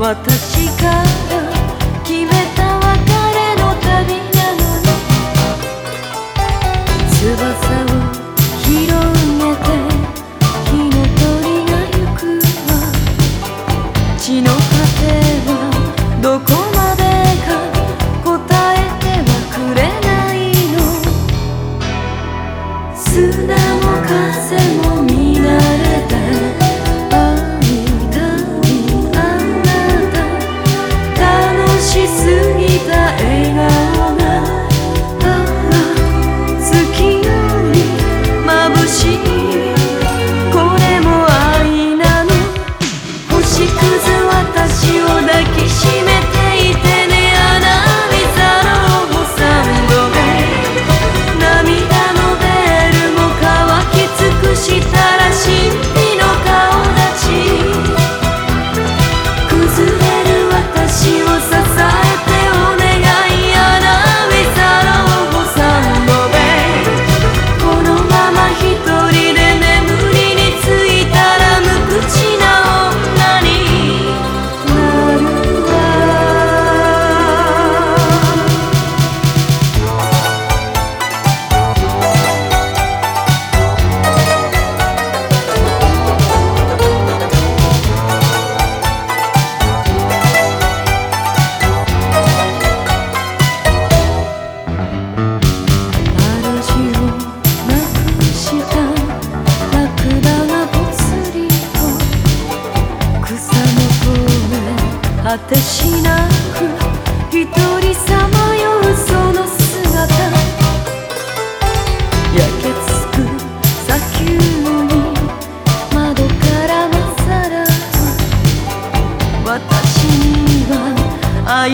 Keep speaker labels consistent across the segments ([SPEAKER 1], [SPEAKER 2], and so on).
[SPEAKER 1] 私が she 果てしなく一人さまようその姿。焼けつく砂丘に窓からまさら。私には愛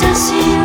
[SPEAKER 1] 相信。